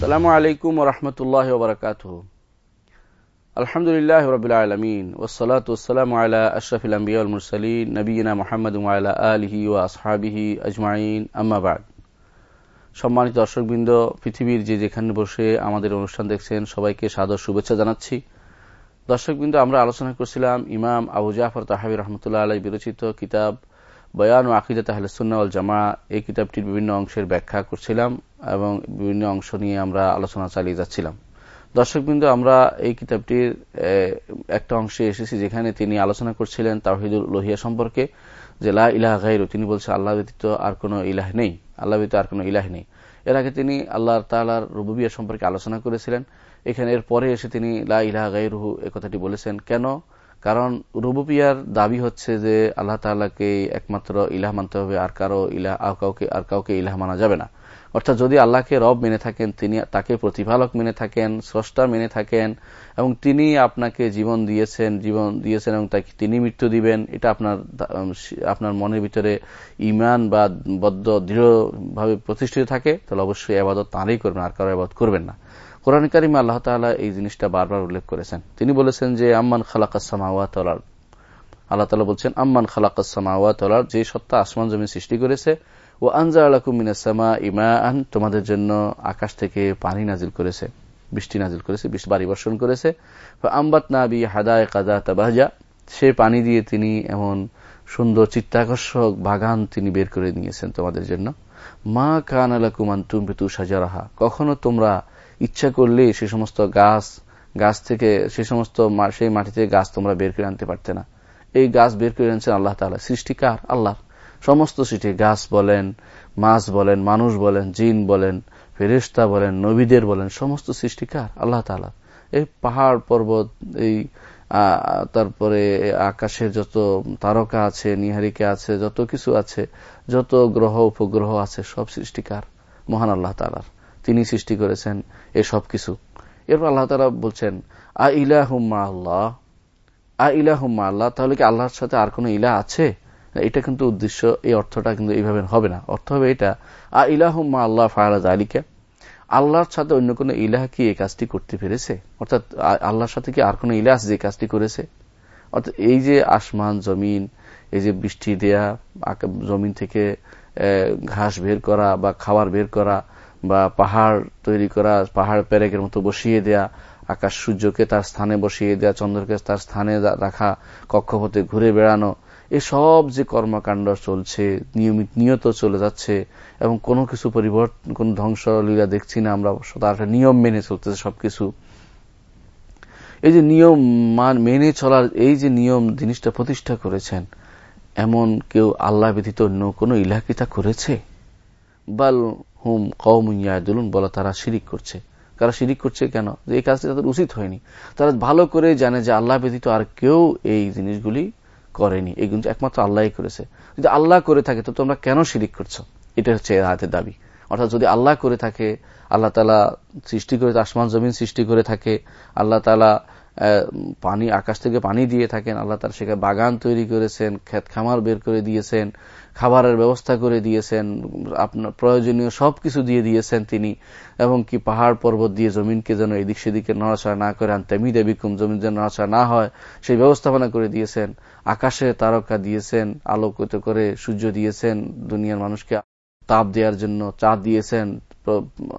আসসালামু আলাইকুম আলহামদুলিল্লাহ রবিল আলমিন ওসলাত ওসালাম আলা আশরফিল আম্বিয়াল মুরসালিন নবীনা মোহাম্মদ আলা আলহি ও আসহাবিহি আজমাইন। আম্মাবাদ সম্মানিত দর্শকবৃন্দ, পৃথিবীর যে যেখানে বসে আমাদের অনুষ্ঠান দেখছেন, সবাইকে সাদর শুভেচ্ছা জানাচ্ছি। দর্শকবৃন্দ, আমরা আলোচনা করছিলাম ইমাম আবু জাফর তাহাবি রহমতুল্লাহ আলাই বিরচিত কিতাব বয়ান ও আকিদা তাহলে জামা এই কিতাবটির বিভিন্ন অংশের ব্যাখ্যা করছিলাম এবং বিভিন্ন অংশ নিয়ে আমরা আলোচনা চালিয়ে যাচ্ছিলাম। দর্শকবৃন্দ, আমরা এই কিতাবটির একটা অংশে এসেছি যেখানে তিনি আলোচনা করছিলেন তাহিদুল লোহিয়া সম্পর্কে যে লা ইলাহ গাইরু তিনি বলছেন, আল্লাহ ব্যতীত আর কোনো ইলাহ নেই। আল্লাহ ব্যতীত আর কোনো ইলাহ নেই। এর আগে তিনি আল্লাহ তালার রুবুবিয়া সম্পর্কে আলোচনা করেছিলেন। এখানে এর পরে এসে তিনি লা ইলাহ গাইরুহু এ কথাটি বলেছেন, কেন কারণ রুবুপিয়ার দাবি হচ্ছে যে আল্লাহ তাল্লাহকে একমাত্র ইলাহ মানতে হবে, আর কারও ইলাহ, আর কাউকে আর কাউকে ইলাহ মানা যাবে না। অর্থাৎ যদি আল্লাহকে রব মেনে থাকেন, তিনি তাকে প্রতিপালক মেনে থাকেন, স্রষ্টা মেনে থাকেন, এবং তিনি আপনাকে জীবন দিয়েছেন জীবন দিয়েছেন এবং তাকে তিনি মৃত্যু দিবেন, এটা আপনার আপনার মনের ভিতরে ইমান বা বদ্ধ, দৃঢ়ভাবে প্রতিষ্ঠিত থাকে, তাহলে অবশ্যই আবাদত তাঁরই করবেন, আর কারও আবাদ করবেন না। কোরআন কারিমে আল্লাহ তালা এই জিনিসটা বারবার উল্লেখ করেছেন। তিনি বলেছেন যে, আম্মান খালাকাসমাওয়াত আল্লাহ তালা বলছেন, আম্মান খালাকাসমাওয়াত যে সত্তা আসমান জমি সৃষ্টি করেছে, ও আনজা আলাকুমিনাসমা ইমা আন তোমাদের জন্য আকাশ থেকে পানি নাজিল করেছে, বৃষ্টি নাজিল করেছে বাড়ি বর্ষণ করেছে। আম্বাত নাবি হাদায় কাদা তাবাজা সে পানি দিয়ে তিনি এমন সুন্দর চিত্তাকর্ষক বাগান তিনি বের করে নিয়েছেন তোমাদের জন্য। মা কান আলাকুমান তুমপিতু সাজারাহা কখনো তোমরা ইচ্ছা করলে সে সমস্ত গাছ গাছ থেকে, সে সমস্ত সেই মাটি থেকে গাছ তোমরা বের করে আনতে পারতে না। এই গাছ বের করে আনছেন আল্লাহ তালা সৃষ্টিকার আল্লাহ সমস্ত সৃষ্টি গাছ বলেন, মাছ বলেন, মানুষ বলেন, জিন বলেন ফেরিস্তা বলেন, নবীদের বলেন, সমস্ত সৃষ্টিকার আল্লাহ তালা এই পাহাড় পর্বত, এই তারপরে আকাশের যত তারকা আছে, নিহারিকা আছে, যত কিছু আছে, যত গ্রহ, উপগ্রহ আছে, সব সৃষ্টিকার মহান আল্লাহ তালার তিনি সৃষ্টি করেছেন এসব কিছু। এরপর আল্লাহ তালা বলছেন, আ ইলাহুম্মা আল্লাহ? আ ইলাহুম্মা আল্লাহ? তাহলে কি আল্লাহর সাথে আর কোন ইলা আছে? এটা কিন্তু উদ্দেশ্য, এই অর্থটা কিন্তু এইভাবে হবে না। অর্থ হবে এটা, আ ইলাহুম্মা আল্লাহ ফায়াজ আলিকা আল্লাহর সাথে অন্য কোন ইলাহ কি এই কাজটি করতে পেরেছে? অর্থাৎ আল্লাহর সাথে কি আর কোন ইলাহ যে কাজটি করেছে? অর্থাৎ এই যে আসমান, জমিন, এই যে বৃষ্টি দেয়া জমিন থেকে ঘাস বের করা বা খাবার বের করা বা পাহাড় তৈরি করা, পাহাড় প্যারেকের মতো বসিয়ে দেয়া, আকাশ সূর্যকে তার স্থানে বসিয়ে দেয়া, চন্দ্রকে তার স্থানে রাখা কক্ষপথে ঘুরে বেড়ানো, এসব যে কর্মকাণ্ড চলছে, নিয়মিত, নিয়ত চলে যাচ্ছে এবং কোনো কিছু পরিবর্তন কোন ধ্বংসলীলা দেখছি না আমরা তার একটা নিয়ম মেনে চলতেছে সবকিছু। এই যে নিয়ম মান, মেনে চলার এই যে নিয়ম জিনিসটা প্রতিষ্ঠা করেছেন, এমন কেউ আল্লাহ ব্যতীত অন্য কোনো ইলাকিতা করেছে? বাল হুম কৌমিয়াদুলুন বলা তারা শিরিক করছে। তারা শিরিক করছে কেন? যে এই কাজটি তাদের উচিত হয়নি। তারা ভালো করে জানে যে আল্লাহ ব্যতীত আর কেউ এই জিনিসগুলি করেনি। এই গুণ একমাত্র আল্লাহ করেছে। যদি আল্লাহ করে থাকে, তো তোমরা কেন শিরিক করছ? এটা হচ্ছে হাতের দাবি। অর্থাৎ যদি আল্লাহ করে থাকে, আল্লাহ তালা সৃষ্টি করে আসমান জমিন সৃষ্টি করে থাকে, আল্লাহ তালা পানি, আকাশ থেকে পানি দিয়ে থাকেন। আল্লাহ তার সেখানে বাগান তৈরি করেছেন, ক্ষেত খামার বের করে দিয়েছেন, খাবারের ব্যবস্থা করে দিয়েছেন, আপনার প্রয়োজনীয় সবকিছু দিয়ে দিয়েছেন তিনি, এবং কি পাহাড় পর্বত দিয়ে জমিনকে যেন এদিক সেদিকে নড়াচড়া না করে তেমি দেবিকুম জমিন যেন নড়াচড়া না হয়, সেই ব্যবস্থাপনা করে দিয়েছেন। আকাশে তারকা দিয়েছেন, আলোকিত করে সূর্য দিয়েছেন, দুনিয়ার মানুষকে তাপ দেওয়ার জন্য চাঁদ দিয়েছেন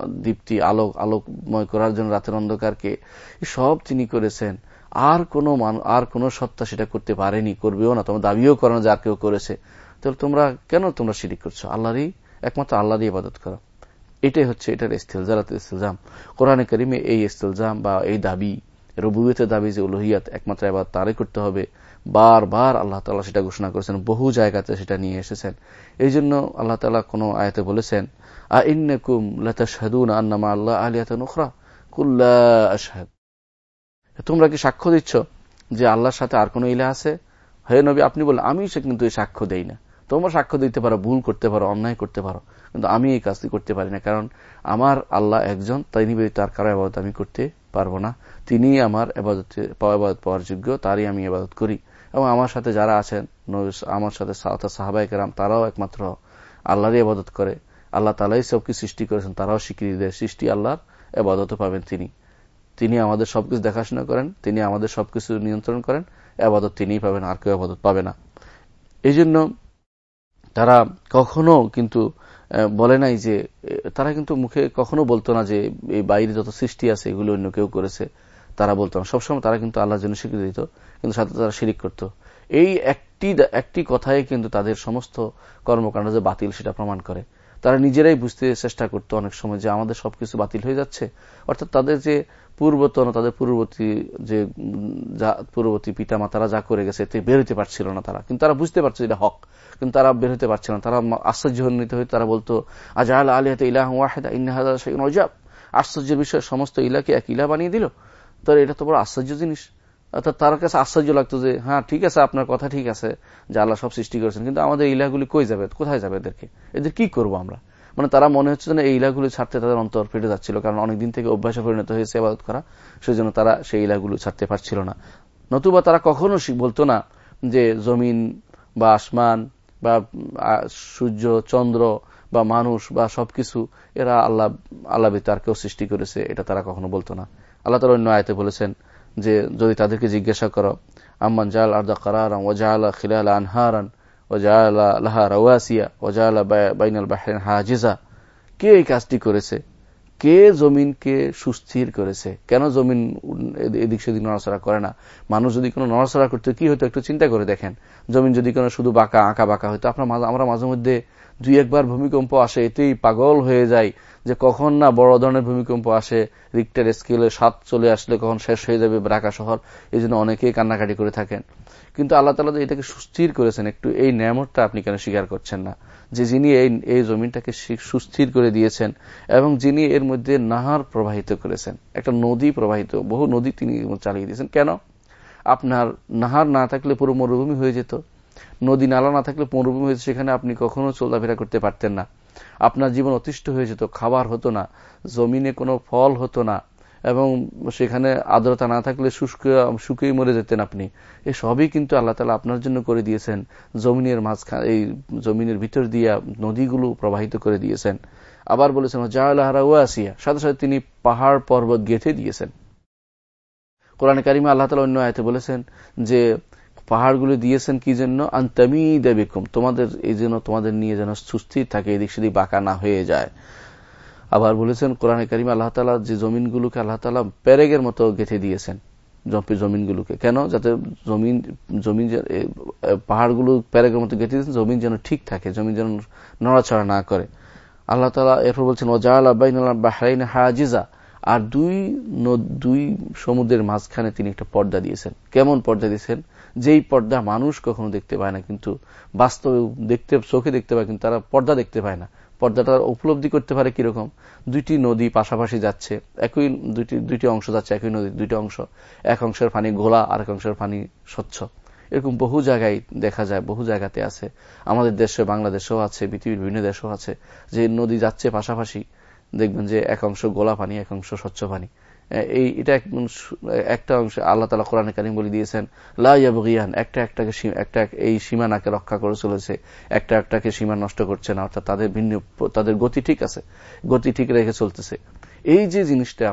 দীপ্তি আলোক, আলোকময় করার জন্য রাতের অন্ধকারকে সব তিনি করেছেন। আর কোন আর কোন সত্তা সেটা করতে পারেনি, করবেও না। তোমার দাবিও করো না, যা কেউ করেছে। তাহলে তোমরা, কেন তোমরা শিরিক করছ? আল্লাহরই, একমাত্র আল্লাহরই ইবাদত করো। এটাই হচ্ছে, এটার ইস্তেলজারাত ইস্তেলজাম। কোরআনে করিমে এই ইস্তেলজাম বা এই দাবি রবুয়েতের দাবি যে উলহিয়াত একমাত্র এবার তারই করতে হবে। বারবার আল্লাহ তালা সেটা ঘোষণা করেছেন, বহু জায়গাতে সেটা নিয়ে এসেছেন। এই জন্য আল্লাহ তালা কোনো আয়াতে বলেছেন আ ইন্নকুম আন্নামা আল্লাহ তোমরা কি সাক্ষ্য দিচ্ছ যে আল্লাহর সাথে আর কোন ইলা আছে? হে নবী, আপনি বলেন আমি সে কিন্তু সাক্ষ্য দেই না। তোমরা সাক্ষ্য দিতে পারো, ভুল করতে পারো, অন্যায় করতে পারো, কিন্তু আমি এই কাজটি করতে পারি না, কারণ আমার আল্লাহ একজন, তাই নিবেদিত, তার কারও আবাদত আমি করতে পারব না। তিনি আমার আবাদত পাওয়ার যোগ্য, তারই আমি আবাদত করি। এবং আমার সাথে যারা আছেন আমার সাথে সাহাবাই কেরাম, তারাও একমাত্র আল্লাহরই আবাদত করে। আল্লাহ তালাই সবকে সৃষ্টি করেছেন, তারাও স্বীকৃতি দেয়। সৃষ্টি আল্লাহর এবাদত পাবেন তিনি। তিনি আমাদের সবকিছু দেখাশোনা করেন, তিনি আমাদের সবকিছু নিয়ন্ত্রণ করেন আবাদত তিনিই পাবেন, আর কেউ আবাদত পাবে না। এই জন্য তারা কখনো কিন্তু বলে নাই যে তারা কিন্তু মুখে কখনো বলতো না যে, এই বাইরে যত সৃষ্টি আছে, এগুলো অন্য কেউ করেছে। তারা বলতো না। সবসময় তারা কিন্তু আল্লাহর জন্য স্বীকৃতি দিত। কিন্তু সাথে তারা শিরিক করত। এই একটি একটি কথাই কিন্তু তাদের সমস্ত কর্মকাণ্ড যে বাতিল সেটা প্রমাণ করে। তারা নিজেরাই বুঝতে চেষ্টা করতো অনেক সময় যে আমাদের সবকিছু বাতিল হয়ে যাচ্ছে। অর্থাৎ তাদের যে পূর্বতন, তাদের পূর্ববর্তী যে পূর্ববর্তী পিতা মাতারা যা করে গেছে বের হতে পারছিল না তারা। কিন্তু তারা বুঝতে পারছে এটা হক। কিন্তু তারা বের হতে পারছে না। তারা আশ্চর্যান্বিত হয়ে তারা বলতো আজ আল আলিহাতে ইলাহ ওয়াহেদা ইন্নাহাদা অজাব আশ্চর্যের বিষয়ে সমস্ত ইলাকে এক ইলা বানিয়ে দিল। তো এটা তো বড় আশ্চর্য জিনিস। অর্থাৎ তার কাছে আশ্চর্য লাগতো যে হ্যাঁ ঠিক আছে, আপনার কথা ঠিক আছে যে আল্লাহ সব সৃষ্টি করেছেন, কিন্তু আমাদের ইলাগুলি কই যাবে? কোথায় যাবে এদেরকে? এদের কি করব আমরা? মানে তারা মনে হচ্ছে না এই ইলাগুলি ছাড়তে তাদের অন্তর ফেটে যাচ্ছিল, কারণ অনেকদিন থেকে অভ্যাসে পরিণত হয়েছে আবাদত করা সেই জন্য তারা সেই ইলাগুলো ছাড়তে পারছিল না। নতুবা তারা কখনো বলতো না যে জমিন বা আসমান বা সূর্য, চন্দ্র বা মানুষ বা সবকিছু, এরা আল্লাহ আল্লাহ তার কেউ সৃষ্টি করেছে, এটা তারা কখনো বলতো না। আল্লাহ তালা অন্য আয়তে বলেছেন যে যদি তাদেরকে জিজ্ঞাসা করো, আম্মান জাল আর্দা কারার ওজাল খিলাল আনহারান ওজালা লাহা রাওয়াসিয়া ওজালা বাইনাল বাহরেন হাজিজা? কে এই কাজটি করেছে? কে জমিনকে সুস্থির করেছে? কেন জমিন এদিক সেদিক নড়াচড়া করে না? মানুষ যদি কোনো নড়াচড়া করতে, কি হতো একটু চিন্তা করে দেখেন। জমিন যদি কোনো শুধু বাঁকা আঁকা বাঁকা হইতো আপনার আমরা মাঝে মধ্যে দুই একবার ভূমিকম্প আসে, এতেই পাগল হয়ে যায় যে কখন না বড় ধরনের ভূমিকম্প আসে। রিক্টার স্কেলে সাত চলে আসলে কখন শেষ হয়ে যাবে ঢাকা শহর। এই জন্য অনেকেই কান্নাকাটি করে থাকেন। কিন্তু আল্লাহ তালা এটাকে সুস্থির করেছেন। একটু এই ন্যামতটা আপনি কেন স্বীকার করছেন না? যে যিনি এই এই জমিনটাকে সুস্থির করে দিয়েছেন এবং যিনি এর মধ্যে নাহার প্রবাহিত করেছেন। একটা নদী প্রবাহিত, বহু নদী তিনি চালিয়ে দিয়েছেন। কেন? আপনার নাহার না থাকলে পুরো মরুভূমি হয়ে যেত। নদী নালা না থাকলে মরুভূমি হয়েছে, সেখানে আপনি কখনো চলাফেরা করতে পারতেন না। আপনার জীবন অতিষ্ঠ হয়ে যেত, খাবার হতো না, জমিনে কোনো ফল হতো না, এবং সেখানে আর্দ্রতা না থাকলে শুষ্ক শুকিয়ে মরে যেতেন আপনি। এ সবই কিন্তু আল্লাহ তালা আপনার জন্য করে দিয়েছেন, জমিনের মাঝখানে এই জমিনের ভিতর দিয়া নদীগুলো প্রবাহিত করে দিয়েছেন। আবার বলেছেন জাহারা ও আসিয়া সাথে সাথে তিনি পাহাড় পর্বত গেঁথে দিয়েছেন। কোরআন কারিমা আল্লাহ তালা অন্য আয়তে বলেছেন যে পাহাড়গুলো দিয়েছেন কি জন্য? আন্তামি দেবিকুম তোমাদের এই জন্য তোমাদের নিয়ে যেন সুস্থির থাকে, এদিক সেদিক বাঁকা না হয়ে যায়। আবার বলেছেন, কোরআনে কারিম আল্লাহ তালা যে জমিনগুলোকে আল্লাহ তালা প্যারেগের মতো গেঁথে দিয়েছেন জমিনগুলোকে। কেন? যাতে জমিন জমিন পাহাড়গুলো প্যারেগের মতো গেঁথে দিয়েছেন, জমিন যেন ঠিক থাকে, জমিন যেন নড়াচড়া না করে। আল্লাহ তালা এরপর বলছেন ওজাল বাহরাইন হাজিজা, আর দুই দুই সমুদ্রের মাঝখানে তিনি একটা পর্দা দিয়েছেন। কেমন পর্দা দিয়েছেন? যেই পর্দা মানুষ কখনো দেখতে পায় না, কিন্তু বাস্তবে দেখতে, চোখে দেখতে পায়, কিন্তু তারা পর্দা দেখতে পায় না। পর্দাটা উপলব্ধি করতে পারে কীরকম? দুইটি নদী পাশাপাশি যাচ্ছে, একই দুইটি দুইটি অংশ যাচ্ছে, একই নদীর দুইটি অংশ। এক অংশের পানি ঘোলা আর এক অংশের পানি স্বচ্ছ। এরকম বহু জায়গায় দেখা যায়, বহু জায়গাতে আছে। আমাদের দেশে, বাংলাদেশেও আছে, পৃথিবীর বিভিন্ন দেশেও আছে, যে নদী যাচ্ছে পাশাপাশি। দেখবেন যে এক অংশ গোলা পানি, এক অংশ স্বচ্ছ পানি। এই এটা একটা অংশ আল্লাহ তালা কোরআনে কারিম বলে দিয়েছেন লাইয়াবগিয়ান একটা একটাকে একটা এই সীমানাকে রক্ষা করে চলেছে, একটা একটাকে সীমা নষ্ট করছে না, অর্থাৎ তাদের ভিন্ন তাদের গতি ঠিক আছে, গতি ঠিক রেখে চলতেছে। এই যে জিনিসটা,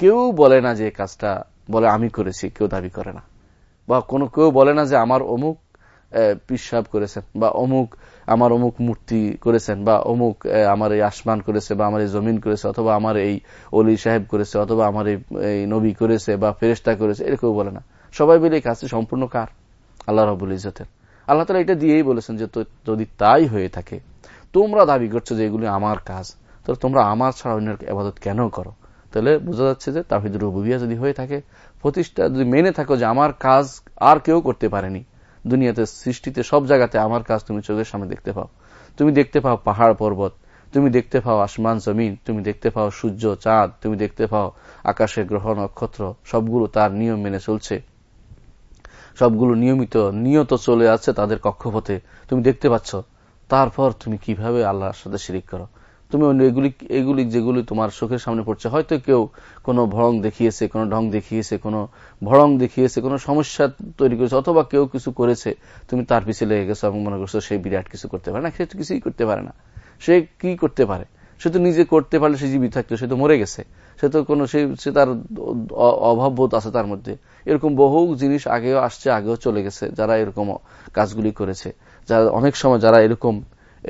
কেউ বলে না যে কাজটা, বলে আমি করেছি, কেউ দাবি করে না। বা কোনো কেউ বলে না যে আমার অমুক পিসাব করেছেন, বা অমুক আমার অমুক মূর্তি করেছেন বা অমুক আমার এই আসমান করেছে বা আমার এই জমিন করেছে অথবা আমার এই অলি সাহেব করেছে অথবা আমার এই নবী করেছে বা ফেরেস্তা করেছে, এরকম বলে না। সবাই মিলে এই কাজটি সম্পূর্ণ কার? আল্লাহ রবুল ইজতের আল্লাহ তালা এটা দিয়েই বলেছেন যে যদি তাই হয়ে থাকে, তোমরা দাবি করছ যে এগুলি আমার কাজ, তাহলে তোমরা আমার ছাড়া অন্যের আবাদত কেন করো? তাহলে বোঝা যাচ্ছে যে তাহিদ রুবিয়া যদি হয়ে থাকে, প্রতিষ্ঠা যদি মেনে থাকো যে আমার কাজ আর কেউ করতে পারেনি দুনিয়াতে সৃষ্টিতে সব জায়গাতে আমার কাজ তুমি চোখের সামনে দেখতে পাও। তুমি দেখতে পাও পাহাড় পর্বত, তুমি দেখতে পাও আসমান, জমিন, তুমি দেখতে পাও সূর্য, চাঁদ, তুমি দেখতে পাও আকাশের গ্রহ, নক্ষত্র, সবগুলো তার নিয়ম মেনে চলছে। সবগুলো নিয়মিত, নিয়ত চলে আছে তাদের কক্ষপথে। তুমি দেখতে পাচ্ছ, তারপর তুমি কীভাবে আল্লাহর সাথে শিরিক করো। তুমি অন্য এগুলি এগুলি যেগুলি তোমার চোখের সামনে পড়ছে, হয়তো কেউ কোনো ভরং দেখিয়েছে, কোনো ঢং দেখিয়েছে, কোনো ভরং দেখিয়েছে, কোনো সমস্যা তৈরি করেছে, অথবা কেউ কিছু করেছে, তুমি তার পিছিয়ে লেগে গেছো এবং মনে করছ সে বিরাট কিছু করতে পারে না, সে কিছুই করতে পারে না। সে কি করতে পারে? সে তো নিজে করতে পারলে সে জীবিত থাকতো, সে তো মরে গেছে। সে তো কোনো, সে তার অভাব বোধ আছে তার মধ্যে। এরকম বহু জিনিস আগেও আসছে, আগেও চলে গেছে, যারা এরকম কাজগুলি করেছে। যারা অনেক সময় যারা এরকম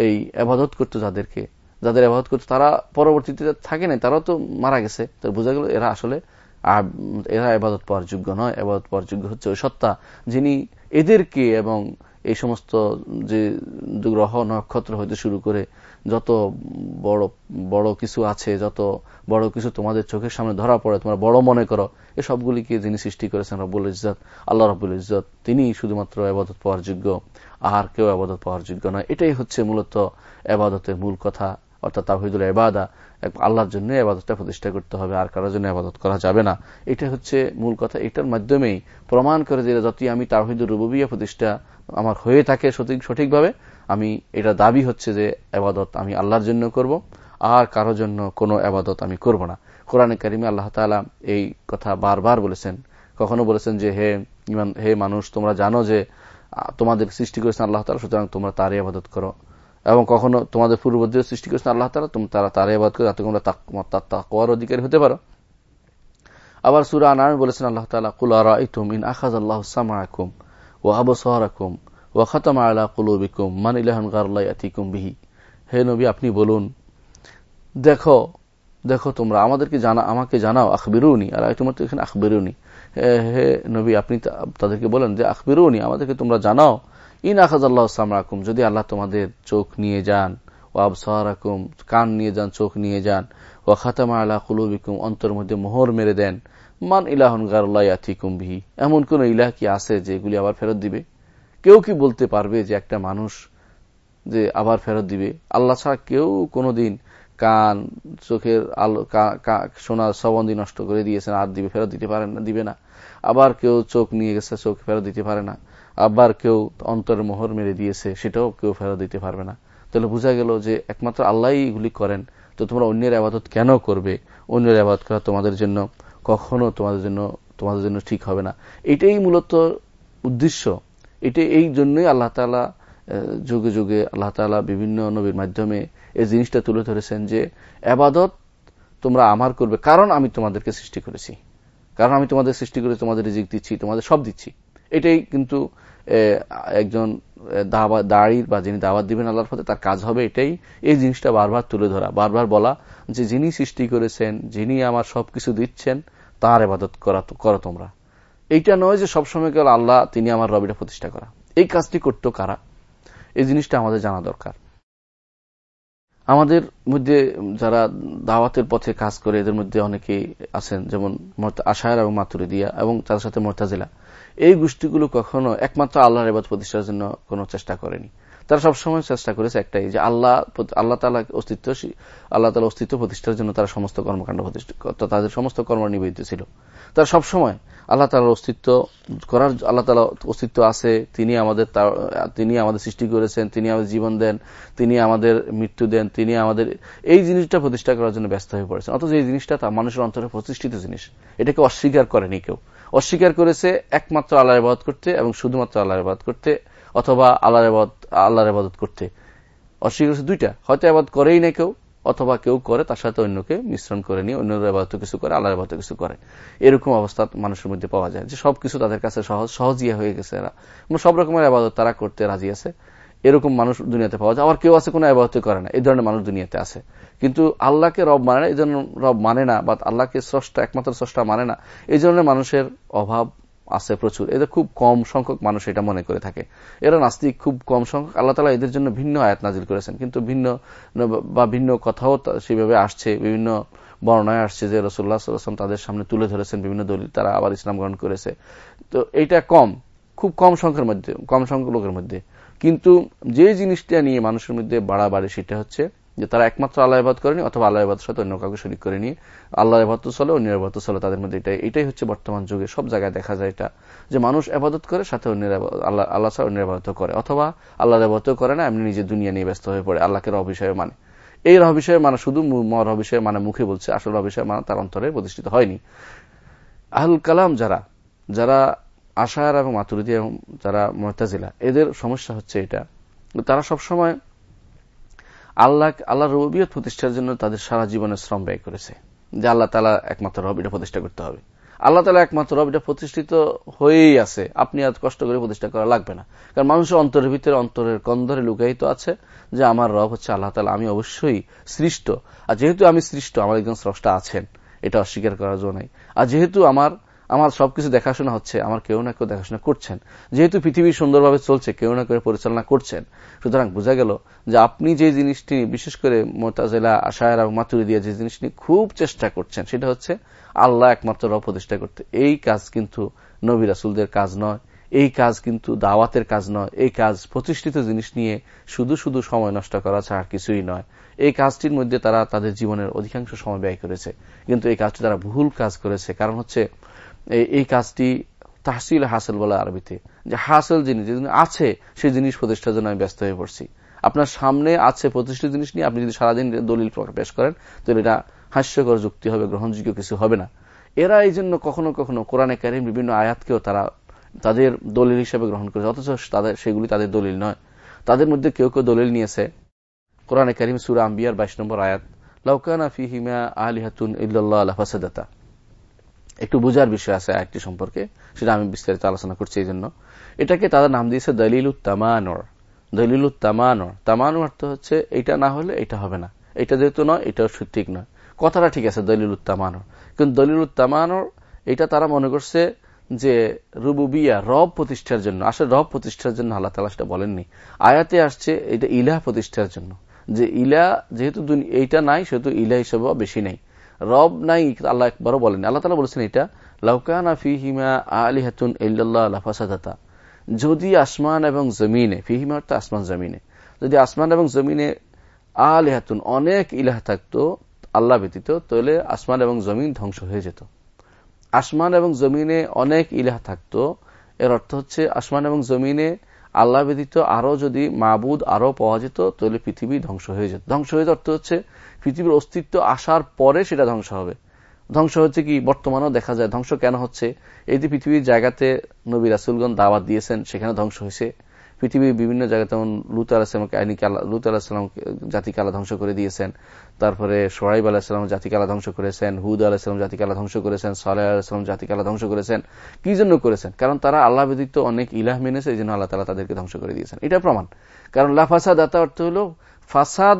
এই আবাদত করতো যাদেরকে যাদের আবাদত করতো তারা পরবর্তীতে থাকে নাই, তারাও তো মারা গেছে। তো বোঝা গেল এরা আসলে এরা আবাদত পাওয়ার যোগ্য নয়, আবাদত পাওয়ার যোগ্য হচ্ছে ওই সত্তা যিনি এদেরকে এবং এই সমস্ত যে গ্রহ, নক্ষত্র হইতে শুরু করে যত বড় বড় কিছু আছে, যত বড় কিছু তোমাদের চোখের সামনে ধরা পড়ে, তোমরা বড় মনে করো, এ সবগুলিকে যিনি সৃষ্টি করেছেন রব্বুল ইজত আল্লাহ রব্বুল ইজত তিনি শুধুমাত্র আবাদত পাওয়ার যোগ্য, আর কেউ আবাদত পাওয়ার যোগ্য নয়। এটাই হচ্ছে মূলত আবাদতের মূল কথা। অর্থাৎ তাহিদুল এবাদা আল্লাহর জন্য আবাদতটা প্রতিষ্ঠা করতে হবে, আর কারোর জন্য আবাদত করা যাবে না। এটা হচ্ছে মূল কথা। এটার মাধ্যমেই প্রমাণ করে যে যতই আমি তাহিদুল রুবিয়া প্রতিষ্ঠা আমার হয়ে থাকে সঠিক সঠিকভাবে, আমি এটা দাবি হচ্ছে যে আবাদত আমি আল্লাহর জন্য করব, আর কারোর জন্য কোনো আবাদত আমি করব না। কোরআন কারিমে আল্লাহ তালা এই কথা বারবার বলেছেন। কখনো বলেছেন যে, হে হে মানুষ, তোমরা জানো যে তোমাদের সৃষ্টি করেছেন আল্লাহ তালা সুতরাং তোমরা তারই আবাদত করো। এবং কখনো তোমাদের পূর্ববর্তী সৃষ্টি করেছেন আল্লাহ তালা তুমি তারা তারই আবাদ করে যাতে তোমরা তাকওয়ার অধিকারী হতে পারো। আবার সুরা আনার বলেছেন আল্লাহ তালা কুল আরা ইন আখাজ আল্লাহ সামাকুম ও আবসহারাকুম ও খাতামা আলা কুলুবিকুম, মান ইলাহন গারুল্লাহ আতিকুম বিহি। হে নবী, আপনি বলুন, দেখো দেখো তোমরা, আমাদেরকে জানা, আমাকে জানাও, আখবিরুনি আর তোমার তো এখানে আখবিরুনি। হে নবী, আপনি তাদেরকে বলেন যে, আখবিরুনি, আমাদেরকে তোমরা জানাও ইন আল্লাহ যদি আল্লাহ তোমাদের চোখ নিয়ে যান ও আবসারাকুম, কান নিয়ে যান, চোখ নিয়ে যান ও খাতামা আলা কুলুবিকুম অন্তর মধ্যে মোহর মেরে দেন, মান ইলাহন গারুল্লাহিকুম বিহি, এমন কোন ইলাহ কি আছে যে এগুলি আবার ফেরত দিবে? কেউ কি বলতে পারবে যে একটা মানুষ যে আবার ফেরত দিবে? আল্লাহ ছাড়া কেউ কোনোদিন কান, চোখের আলো সোনার সবন্দি নষ্ট করে দিয়েছেন, আর দিবে, ফেরত দিতে পারে না, দিবে না। আবার কেউ চোখ নিয়ে গেছে, চোখ ফেরত দিতে পারে না। আবার কেউ অন্তরের মোহর মেরে দিয়েছে, সেটাও কেউ ফেরত দিতে পারবে না। তাহলে বোঝা গেল যে একমাত্র আল্লাহ এগুলি করেন, তো তোমরা অন্যের আবাদত কেন করবে? অন্যের আবাদ করা তোমাদের জন্য কখনো তোমাদের জন্য তোমাদের জন্য ঠিক হবে না। এটাই মূলত উদ্দেশ্য। এটা এই জন্যই আল্লাহ তালা যুগে যুগে আল্লাহ তালা বিভিন্ন নবীর মাধ্যমে এই জিনিসটা তুলে ধরেছেন যে আবাদত তোমরা আমার করবে, কারণ আমি তোমাদেরকে সৃষ্টি করেছি। কারণ আমি তোমাদের সৃষ্টি করে তোমাদের রিজিক দিচ্ছি, তোমাদের সব দিচ্ছি। এটাই কিন্তু একজন দাঁড়ির বা যিনি দাওয়াত দিবেন আল্লাহর পথে তার কাজ হবে এটাই। এই জিনিসটা বারবার তুলে ধরা, বারবার বলা যে যিনি সৃষ্টি করেছেন, যিনি আমার সবকিছু দিচ্ছেন, তার এবাদত করা তোমরা। এইটা নয় যে সবসময় কেবল আল্লাহ, তিনি আমার রবিটা প্রতিষ্ঠা করা। এই কাজটি করতো কারা? এই জিনিসটা আমাদের জানা দরকার। আমাদের মধ্যে যারা দাওয়াতের পথে কাজ করে, এদের মধ্যে অনেকে আছেন, যেমন আশায়র এবং মাতুরিদিয়া এবং তার সাথে মোরতাজিলা। এই গোষ্ঠীগুলো কখনো একমাত্র আল্লাহর এবাদ প্রতিষ্ঠার জন্য কোনো চেষ্টা করেনি। তারা সবসময় চেষ্টা করেছে একটাই, যে আল্লাহ আল্লাহ তালা অস্তিত্ব আল্লাহ তালা অস্তিত্ব প্রতিষ্ঠার জন্য তারা সমস্ত কর্মকাণ্ড প্রতিষ্ঠা তাদের সমস্ত কর্ম নিবেদিত ছিল। তারা সবসময় আল্লাহ তালার অস্তিত্ব করার আল্লাহ তালা অস্তিত্ব আছে, তিনি আমাদের তিনি আমাদের সৃষ্টি করেছেন, তিনি আমাদের জীবন দেন, তিনি আমাদের মৃত্যু দেন, তিনি আমাদের এই জিনিসটা প্রতিষ্ঠা করার জন্য ব্যস্ত হয়ে পড়েছেন। অথচ এই জিনিসটা তা মানুষের অন্তরে প্রতিষ্ঠিত জিনিস। এটাকে অস্বীকার করেনি কেউ। অস্বীকার করেছে একমাত্র আল্লাহর আবাদ করতে এবং শুধুমাত্র আল্লাহর আবাদ করতে অথবা আল্লাহর আবাদ আল্লাহর আবাদত করতে। অস্বীকার করেছে দুইটা। হয়তো আবাদ করেই না কেউ, অথবা কেউ করে, তার সাথে অন্যকে মিশ্রণ করে নিয়ে অন্য আবাদত কিছু করে, আল্লাহর আবাদত কিছু করে। এরকম অবস্থা মানুষের মধ্যে পাওয়া যায় যে সবকিছু তাদের কাছে সহজ সহজিয়া হয়ে গেছে এরা। সব রকমের আবাদত তারা করতে রাজি আছে। এরকম মানুষ দুনিয়াতে পাওয়া যায়। আবার কেউ আছে কোনো আবাদত করে না। এই ধরনের মানুষ দুনিয়াতে আছে। কিন্তু আল্লাহকে রব মানে না, এই জন্য রব মানে না বা আল্লাহকে স্রষ্টা, একমাত্র স্রষ্টা মানে না। এই ধরনের মানুষের অভাব আছে প্রচুর। এদের খুব কম সংখ্যক মানুষ এটা মনে করে থাকে। এরা নাস্তিক খুব কম সংখ্যক। আল্লাহ তালা এদের জন্য ভিন্ন আয়াত নাজিল করেছেন। কিন্তু ভিন্ন বা ভিন্ন কথাও সেভাবে আসছে। বিভিন্ন বর্ণায় আসছে যে রসুল্লাহ সাল্লাম তাদের সামনে তুলে ধরেছেন। বিভিন্ন দলিল তারা আবার ইসলাম গ্রহণ করেছে। তো এইটা কম, খুব কম সংখ্যার মধ্যে, কম সংখ্যক লোকের মধ্যে। কিন্তু যে জিনিসটা নিয়ে মানুষের মধ্যে বাড়াবাড়ি সেটা হচ্ছে যে তারা একমাত্র আল্লাহ আবাদ করেনি অথবা আল্লাহ আবাদের সাথে অন্য কাউকে শরিক করে নিয়ে আল্লাহ আবাদ চলে অন্য আবাদ চলে, তাদের মধ্যে এটাই এটাই হচ্ছে বর্তমান যুগে। সব জায়গায় দেখা যায় এটা। যে মানুষ আবাদত করে, সাথে অন্যের আল্লাহ আল্লাহ ছাড়া অন্যের আবাদত করে। অথবা আল্লাহর আবাদত করে না, এমনি নিজের দুনিয়া নিয়ে ব্যস্ত হয়ে পড়ে। আল্লাহকে বিষয়ে মানে। এই রহ বিষয়ে মানে শুধু রহ বিষয়ে মানে মুখে বলছে, আসল রহ বিষয়ে মানে তার অন্তরে প্রতিষ্ঠিত হয়নি। আহুল কালাম যারা যারা আশায়ার এবং মাতুরিদি এবং যারা মহতাজিলা এদের সমস্যা হচ্ছে এটা। তারা সবসময় আল্লাহ আল্লাহ রবিয়ত প্রতিষ্ঠার জন্য তাদের সারা জীবনে শ্রম ব্যয় করেছে। যে আল্লাহ তালা একমাত্র রব এটা প্রতিষ্ঠা করতে হবে। আল্লাহ তালা একমাত্র রব এটা প্রতিষ্ঠিত হয়েই আছে। আপনি আজ কষ্ট করে প্রতিষ্ঠা করা লাগবে না। কারণ মানুষের অন্তরের ভিতরে অন্তরের কন্দরে লুকায়িত আছে যে আমার রব হচ্ছে আল্লাহ তালা আমি অবশ্যই সৃষ্ট। আর যেহেতু আমি সৃষ্ট, আমার একজন স্রষ্টা আছেন, এটা অস্বীকার করার জন্য আর যেহেতু আমার আমার সবকিছু দেখাশোনা হচ্ছে, আমার কেউ না কেউ দেখাশোনা করছেন। যেহেতু পৃথিবী সুন্দরভাবে চলছে, কেউ না কেউ পরিচালনা করছেন। সুতরাং বোঝা গেল যে আপনি যে জিনিসটি, বিশেষ করে মোতাজেলা, আশায়রা মাতুরি দিয়ে যে জিনিসটি খুব চেষ্টা করছেন, সেটা হচ্ছে আল্লাহ একমাত্র প্রতিষ্ঠা করতে। এই কাজ কিন্তু নবী রাসুলদের কাজ নয়, এই কাজ কিন্তু দাওয়াতের কাজ নয়, এই কাজ প্রতিষ্ঠিত জিনিস নিয়ে শুধু শুধু সময় নষ্ট করা ছাড়া কিছুই নয়। এই কাজটির মধ্যে তারা তাদের জীবনের অধিকাংশ সময় ব্যয় করেছে। কিন্তু এই কাজটি তারা ভুল কাজ করেছে। কারণ হচ্ছে এই কাজটি তাহসিল হাসিল বলে আরবিতে। যে হাসিল জিনিস, যে আছে সেই জিনিস প্রতিষ্ঠার জন্য আমি ব্যস্ত হয়ে পড়ছি। আপনার সামনে আছে প্রতিষ্ঠিত জিনিস নিয়ে আপনি যদি সারাদিন দলিল পেশ করেন, তাহলে এটা হাস্যকর যুক্তি হবে, গ্রহণযোগ্য কিছু হবে না। এরা এই জন্য কখনো কখনো কোরআনে কারিম বিভিন্ন আয়াতকেও তারা তাদের দলিল হিসেবে গ্রহণ করেছে, অথচ তাদের, সেগুলি তাদের দলিল নয়। তাদের মধ্যে কেউ কেউ দলিল নিয়েছে। কোরআনে কারিম সুরা আম্বিয়ার বাইশ নম্বর আয়াত লাউকানা ফিহিমা আলিহাতুন ইল্লাহ ফাসাদাতা একটু বোঝার বিষয় আছে আরেকটি সম্পর্কে, সেটা আমি বিস্তারিত আলোচনা করছি এই জন্য। এটাকে তাদের নাম দিয়েছে দলিল তামানর। দলিল তামানর। তামানর অর্থ হচ্ছে, এটা না হলে এটা হবে না। এটা যেহেতু নয়, এটাও ঠিক নয়। কথাটা ঠিক আছে দলিল তামানর। কিন্তু দলিল তামানর, এটা তারা মনে করছে যে রুবুবিয়া, রব প্রতিষ্ঠার জন্য। আসলে রব প্রতিষ্ঠার জন্য আল্লাহ তালা সেটা বলেননি। আয়াতে আসছে, এটা ইলা প্রতিষ্ঠার জন্য। যে ইলা যেহেতু এইটা নাই, সেহেতু ইলা হিসেবে বেশি নেই। রব নাই আল্লাহ একবারও বলেন আল্লাহ তালা বলেছেন এটা লাউকানা ফিহিমা আলিহাতুন ইল্লাহ ফাসাদাতা যদি আসমান এবং জমিনে, ফিহিমা অর্থ আসমান, জমিনে, যদি আসমান এবং জমিনে আলিহাতুন অনেক ইলাহ থাকতো, আল্লাহ ব্যতীত, তাহলে আসমান এবং জমিন ধ্বংস হয়ে যেত। আসমান এবং জমিনে অনেক ইলাহ থাকতো, এর অর্থ হচ্ছে আসমান এবং জমিনে আল্লাহ ব্যতীত আরও যদি মাবুদ আরও পাওয়া যেত, তাহলে পৃথিবী ধ্বংস হয়ে যেত। ধ্বংস হয়ে অর্থ হচ্ছে, পৃথিবীর অস্তিত্ব আসার পরে সেটা ধ্বংস হবে। ধ্বংস হচ্ছে কি? বর্তমানেও দেখা যায়, ধ্বংস কেন হচ্ছে? এই যে পৃথিবীর জায়গাতে নবী রাসুলগঞ্জ দাওয়াত দিয়েছেন, সেখানে ধ্বংস হয়েছে। পৃথিবীর বিভিন্ন জায়গায় তেমন লুত আলাহিসামকে আইনিকে লুত আলাহিসাম জাতিকে আল্লাহ ধ্বংস করে দিয়েছেন। তারপরে সোহাইব আলাহিসাম জাতিকে আল্লাহ ধ্বংস করেছেন, হুদ আলাহিসাম জাতিকে আল্লাহ ধ্বংস করেছেন, সালাহ আলাহিসাম জাতিকে আল্লাহ ধ্বংস করেছেন। কি জন্য করেছেন? কারণ তারা আল্লাহ ব্যতীত অনেক ইলাহ মেনেছে এই জন্য আল্লাহ তালা তাদেরকে ধ্বংস করে দিয়েছেন। এটা প্রমাণ। কারণ লাফাসাদ আতা অর্থ হল, ফাসাদ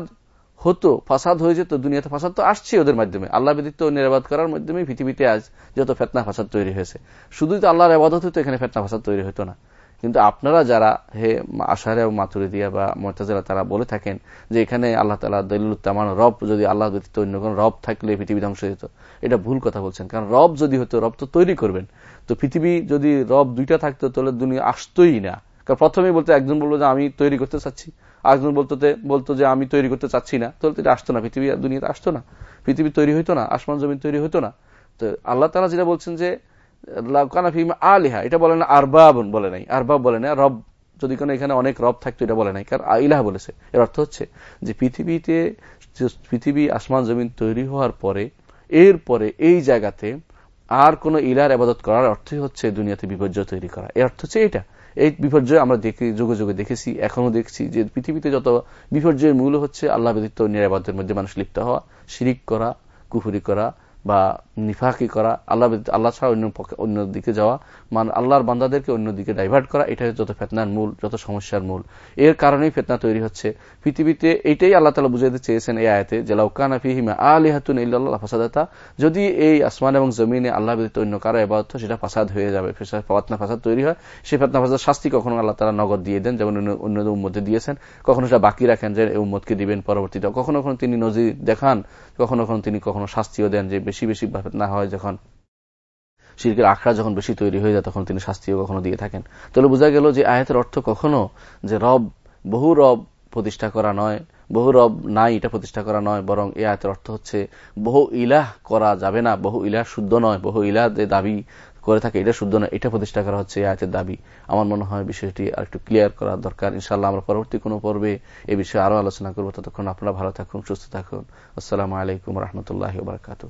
হতো, ফাসাদ হয়ে যেত দুনিয়াতে, ফাসাদ তো আসছে ওদের মাধ্যমে। আল্লাহ ব্যতীত নিরাবাদ করার মাধ্যমে পৃথিবীতে আজ যত ফেতনা ফাসাদ তৈরি হয়েছে। শুধুই তো আল্লাহর আবাদত হতো, এখানে ফেতনা ফাসাদ তৈরি হতো না। কিন্তু আপনারা যারা হে আশারে ও দিয়া বা মর্তাজা তারা বলে থাকেন যে এখানে আল্লাহ তালা দলিলুত্তামান রব যদি আল্লাহ ব্যতীত অন্য কোন রব থাকলে পৃথিবী ধ্বংস যেত। এটা ভুল কথা বলছেন। কারণ রব যদি হতো, রব তো তৈরি করবেন। তো পৃথিবী যদি রব দুইটা থাকতো, তাহলে দুনিয়া আসতোই না। কারণ প্রথমেই বলতে একজন বলব যে আমি তৈরি করতে চাচ্ছি। আরেকজন বলতো বলতো যে আমি তৈরি করতে চাচ্ছি না, তাহলে এটা আসতো না। পৃথিবী দুনিয়াতে আসতো না। পৃথিবী তৈরি হইতো না আসমান জমিন তৈরি হইতো না। তো আল্লাহ তালা যেটা বলছেন যে আলিহা, এটা বলে না আরবাব বলে নাই। আরবাব বলে না, রব, যদি কোনো এখানে অনেক রব থাকতো, এটা বলে নাই। কারণ বলেছে। এর অর্থ হচ্ছে যে পৃথিবীতে পৃথিবী আসমান জমিন তৈরি হওয়ার পরে এই জায়গাতে আর কোন ইলার আবাদত করার অর্থই হচ্ছে দুনিয়াতে বিপর্যয় তৈরি করা। এর অর্থ হচ্ছে এটা। এই বিপর্যয় আমরা দেখি, যুগে যুগে দেখেছি এখনও দেখছি যে পৃথিবীতে যত বিপর্যয়ের মূল হচ্ছে আল্লাহ ব্যতীত নিরাপদের মধ্যে মানুষ লিপ্ত হওয়া, শিরিক করা, কুফুরি করা বা নিফাকি করা, আল্লাহ আল্লাহ ছাড়া অন্য অন্য দিকে যাওয়া মানে আল্লাহর বান্দাদেরকে অন্য দিকে ডাইভার্ট করা এটা যত ফেতনার মূল, যত সমস্যার মূল। এর কারণেই ফেতনা তৈরি হচ্ছে। পৃথিবীতে এইটাই আল্লাহ তালা বুঝাইতে চেয়েছেন এই আয়তে যে লাউকানা ফিহিমা আলী হাতুন ইল্লাহ ফাসাদাতা যদি এই আসমান এবং জমিনে আল্লাহ ব্যতীত অন্য কারও এবাদত সেটা ফাসাদ হয়ে যাবে ফেতনা ফাসাদ তৈরি হয়। সেই ফেতনা ফাসাদ শাস্তি কখনো আল্লাহ তালা নগদ দিয়ে দেন, যেমন অন্য উম্মতে দিয়েছেন। কখনো সেটা বাকি রাখেন যে উম্মতকে দিবেন পরবর্তীতে। কখনো কখনো তিনি নজির দেখান, কখনো কখনো তিনি কখনো শাস্তিও দেন যে বেশি বেশি না হয় যখন শিরকের আখড়া যখন বেশি তৈরি হয়ে যায়, তখন তিনি শাস্তিও কখনো দিয়ে থাকেন। তাহলে বোঝা গেল যে আয়াতের অর্থ কখনো যে রব, বহু রব প্রতিষ্ঠা করা নয়, বহু রব নাই এটা প্রতিষ্ঠা করা নয়, বরং এ আয়তের অর্থ হচ্ছে বহু ইলাহ করা যাবে না, বহু ইলাহ শুদ্ধ নয়, বহু ইলাহ যে দাবি করে থাকে, এটা শুদ্ধ নয়, এটা প্রতিষ্ঠা করা হচ্ছে আয়তের দাবি। আমার মনে হয় বিষয়টি আর একটু ক্লিয়ার করা দরকার। ইনশাল্লাহ আমরা পরবর্তী কোনো পর্বে এ বিষয়ে আরও আলোচনা করব। ততক্ষণ আপনারা ভালো থাকুন, সুস্থ থাকুন। আসসালামু আলাইকুম রহমতুল্লাহ বারকাতু